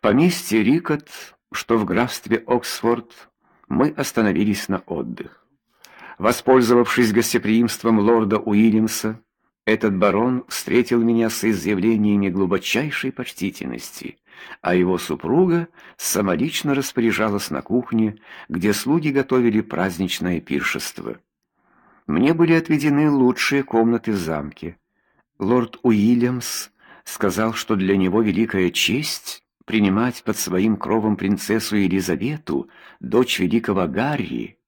В поместье Рикот, что в графстве Оксфорд, мы остановились на отдых. Воспользовавшись гостеприимством лорда Уильямса, этот барон встретил меня с изъявлениями глубочайшей почтительности, а его супруга самолично распоряжалась на кухне, где слуги готовили праздничное пиршество. Мне были отведены лучшие комнаты в замке. Лорд Уильямс сказал, что для него великая честь принимать под своим кровом принцессу Елизавету, дочь великого Гарри.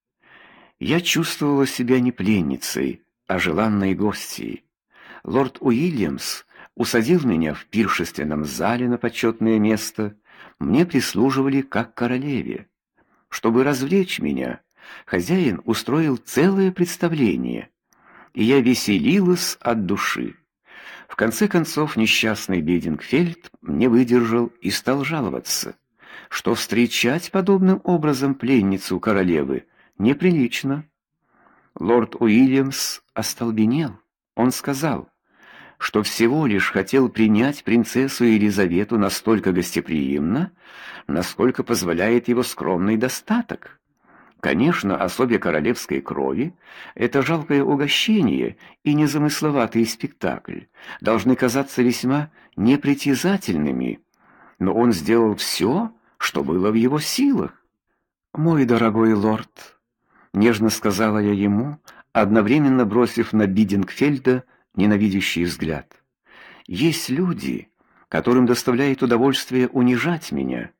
Я чувствовала себя не пленницей, а желанной гостьей. Лорд Уильямс усадил меня в пиршественном зале на почетное место. Мне прислуживали как королеве. Чтобы развлечь меня, хозяин устроил целое представление, и я веселилась от души. В конце концов несчастный Бедингфельд не выдержал и стал жаловаться, что встречать подобным образом пленницу королевы неприлично. Лорд Уильямс остолбенел. Он сказал, что всего лишь хотел принять принцессу Елизавету настолько гостеприимно, насколько позволяет его скромный достаток. Конечно, особе королевской крови это жалкое угощение и незамысловатый спектакль должны казаться весьма непритязательными, но он сделал все, что было в его силах. Мой дорогой лорд, нежно сказала я ему, одновременно бросив на Бидингфельда ненавидящий взгляд. Есть люди, которым доставляет удовольствие унижать меня.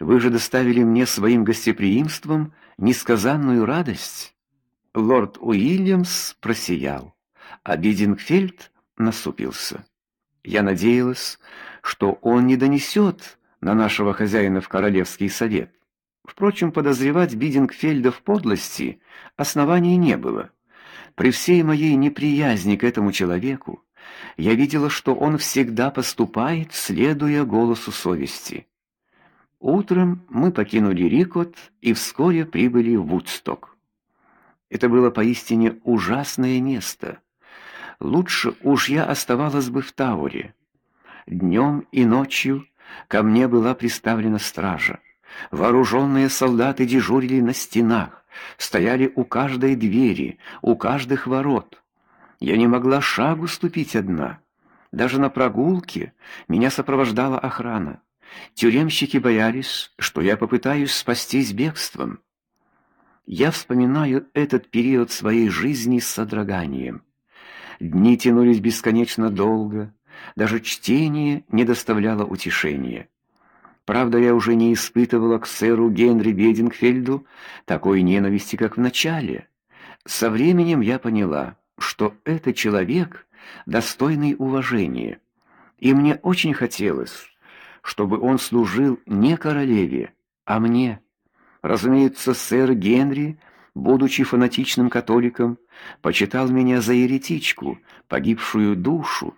Вы же доставили мне своим гостеприимством несказанную радость. Лорд Уильямс просиял, а Бидингфельд насупился. Я надеялась, что он не донесет на нашего хозяина в королевский совет. Впрочем, подозревать Бидингфельда в подлости оснований не было. При всей моей неприязни к этому человеку я видела, что он всегда поступает, следуя голосу совести. Утром мы покинули Рикот и вскоре прибыли в Вудсток. Это было поистине ужасное место. Лучше уж я оставалась бы в Тауре. Днем и ночью ко мне была приставлена стража. Вооруженные солдаты дежурили на стенах, стояли у каждой двери, у каждых ворот. Я не могла шагу ступить одна. Даже на прогулке меня сопровождала охрана. Тюремщики боялись, что я попытаюсь спастись бегством. Я вспоминаю этот период своей жизни с содроганием. Дни тянулись бесконечно долго, даже чтение не доставляло утешения. Правда, я уже не испытывала к сэру Генри Бедингфельду такой ненависти, как в начале. Со временем я поняла, что это человек достойный уважения, и мне очень хотелось чтобы он служил не королеве, а мне. Разумеется, сэр Генри, будучи фанатичным католиком, почитал меня за еретичку, погибшую душу.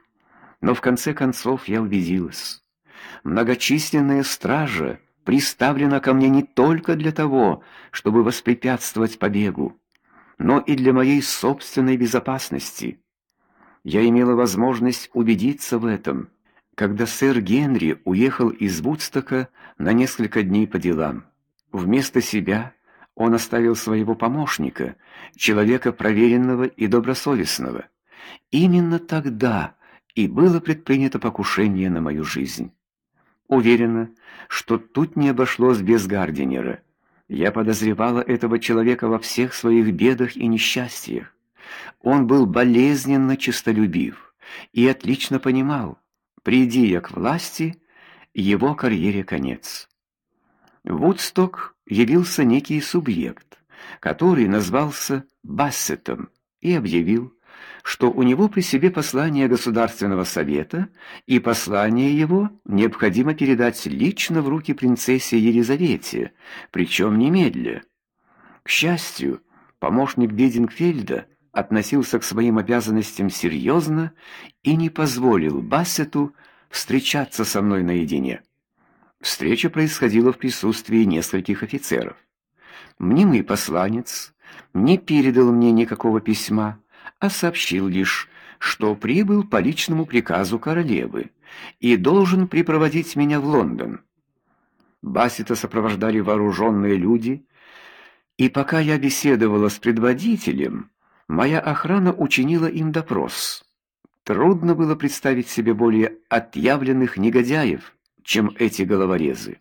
Но в конце концов я убедилась. Многочисленная стража приставлена ко мне не только для того, чтобы воспрепятствовать побегу, но и для моей собственной безопасности. Я имела возможность убедиться в этом когда сэр Генри уехал из Вудстока на несколько дней по делам. Вместо себя он оставил своего помощника, человека проверенного и добросовестного. Именно тогда и было предпринято покушение на мою жизнь. Уверена, что тут не обошлось без Гардинера. Я подозревала этого человека во всех своих бедах и несчастьях. Он был болезненно честолюбив и отлично понимал, Приди я к власти, его карьере конец. Вудсток явился некий субъект, который назвался Бассетом и объявил, что у него при себе послание Государственного совета, и послание его необходимо передать лично в руки принцессе Елизавете, причем немедля. К счастью, помощник Бедингфельда относился к своим обязанностям серьезно и не позволил Бассету встречаться со мной наедине. Встреча происходила в присутствии нескольких офицеров. Мнимый посланец не передал мне никакого письма, а сообщил лишь, что прибыл по личному приказу королевы и должен припроводить меня в Лондон. Басита сопровождали вооруженные люди, и пока я беседовала с предводителем, моя охрана учинила им допрос. Трудно было представить себе более отъявленных негодяев, чем эти головорезы.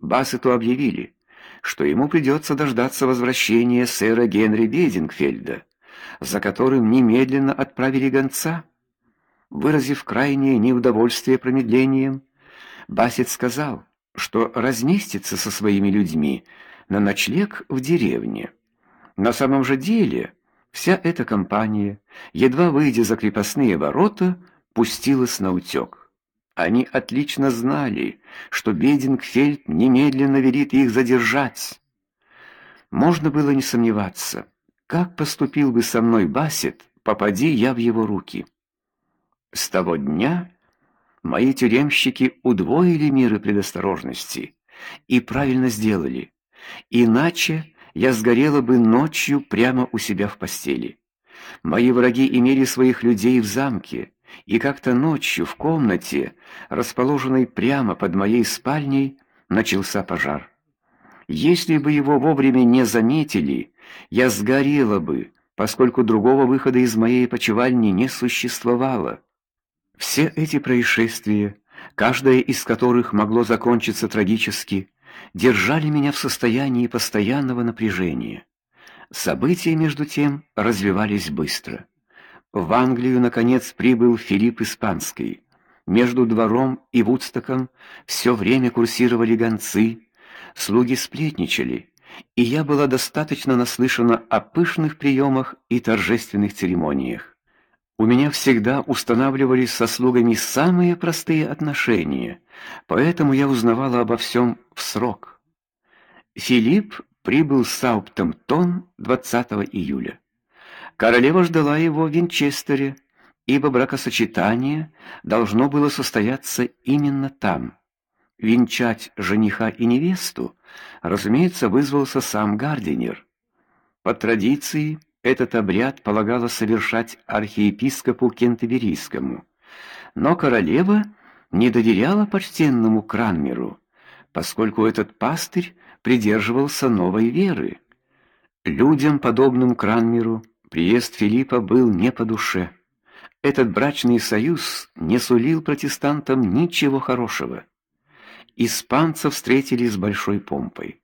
Бассету объявили, что ему придется дождаться возвращения сэра Генри Бедингфельда, за которым немедленно отправили гонца. Выразив крайнее неудовольствие промедлением, Бассет сказал, что разместится со своими людьми на ночлег в деревне. На самом же деле, вся эта компания, едва выйдя за крепостные ворота, пустилась на утек. Они отлично знали, что Бедингфельд немедленно велит их задержать. Можно было не сомневаться, как поступил бы со мной Бассет, попади я в его руки. С того дня мои тюремщики удвоили меры предосторожности и правильно сделали. Иначе я сгорела бы ночью прямо у себя в постели. Мои враги имели своих людей в замке, и как-то ночью в комнате, расположенной прямо под моей спальней, начался пожар. Если бы его вовремя не заметили, я сгорела бы, поскольку другого выхода из моей почевальни не существовало. Все эти происшествия, каждое из которых могло закончиться трагически, держали меня в состоянии постоянного напряжения. События между тем развивались быстро. В Англию наконец прибыл Филипп Испанский. Между двором и Вудстоком все время курсировали гонцы, слуги сплетничали, и я была достаточно наслышана о пышных приемах и торжественных церемониях. У меня всегда устанавливались со слугами самые простые отношения, поэтому я узнавала обо всем в срок. Филипп прибыл в Саутгемптон 20 июля. Королева ждала его в Винчестере, ибо бракосочетание должно было состояться именно там. Венчать жениха и невесту, разумеется, вызвался сам Гардинер. По традиции этот обряд полагалось совершать архиепископу Кентерберийскому, но королева не доверяла почтенному Кранмеру, поскольку этот пастырь придерживался новой веры. Людям, подобным Кранмеру, приезд Филиппа был не по душе. Этот брачный союз не сулил протестантам ничего хорошего. Испанцев встретили с большой помпой.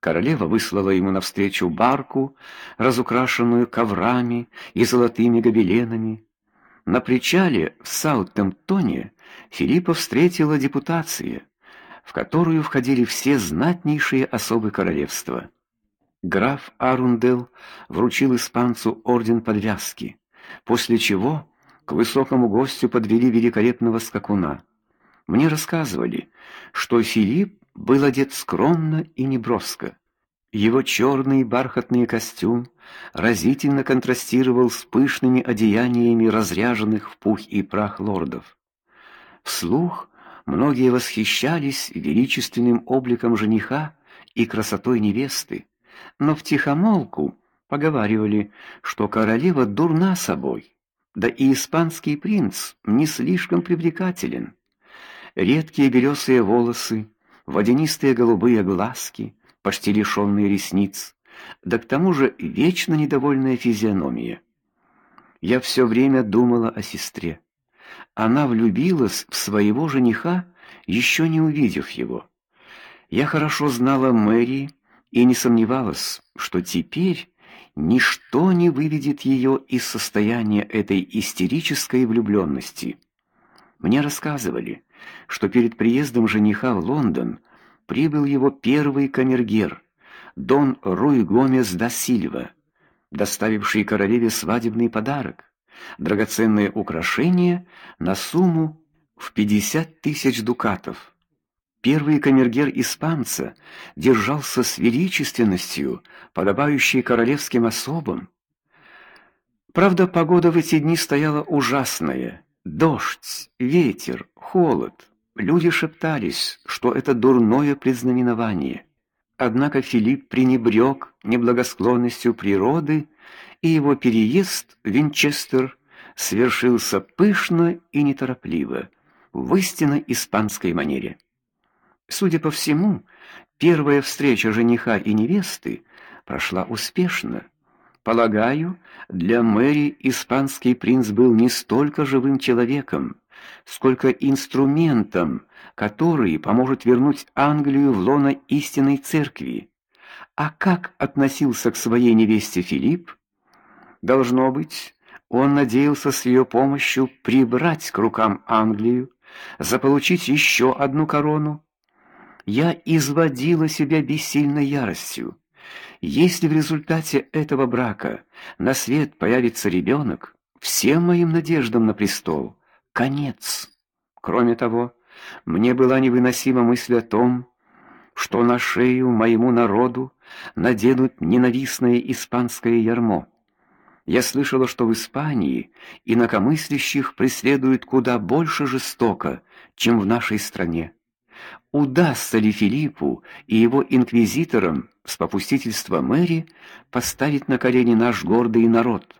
Королева выслала ему навстречу барку, разукрашенную коврами и золотыми гобеленами. На причале в Саутгемптоне Филиппа встретила депутация, в которую входили все знатнейшие особы королевства. Граф Арундел вручил испанцу орден подвязки, после чего к высокому гостю подвели великолепного скакуна. Мне рассказывали, что Филипп был одет скромно и неброско. Его черный бархатный костюм разительно контрастировал с пышными одеяниями разряженных в пух и прах лордов. Вслух многие восхищались величественным обликом жениха и красотой невесты, но втихомолку поговаривали, что королева дурна собой, да и испанский принц не слишком привлекателен. Редкие белесые волосы, водянистые голубые глазки, почти лишенные ресниц, да к тому же вечно недовольная физиономия. Я все время думала о сестре. Она влюбилась в своего жениха, еще не увидев его. Я хорошо знала Мэри и не сомневалась, что теперь ничто не выведет ее из состояния этой истерической влюбленности. Мне рассказывали, что перед приездом жениха в Лондон прибыл его первый камергер, Дон Руй Гомес да Сильва, доставивший королеве свадебный подарок, драгоценное украшение на сумму в пятьдесят тысяч дукатов. Первый камергер испанца держался с величественностью, подобающей королевским особам. Правда, погода в эти дни стояла ужасная: дождь, ветер, холод. Люди шептались, что это дурное предзнаменование. Однако Филипп пренебрег неблагосклонностью природы, и его переезд в Винчестер свершился пышно и неторопливо, в истинно испанской манере. Судя по всему, первая встреча жениха и невесты прошла успешно. Полагаю, для Мэри испанский принц был не столько живым человеком, сколько инструментом, который поможет вернуть Англию в лоно истинной церкви. А как относился к своей невесте Филипп? Должно быть, он надеялся с ее помощью прибрать к рукам Англию, заполучить еще одну корону. Я изводила себя бессильной яростью. Если в результате этого брака на свет появится ребенок, всем моим надеждам на престол конец. Кроме того, мне была невыносима мысль о том, что на шею моему народу наденут ненавистное испанское ярмо. Я слышала, что в Испании инакомыслящих преследуют куда больше жестоко, чем в нашей стране. Удастся ли Филиппу и его инквизиторам с попустительства мэри поставить на колени наш гордый народ?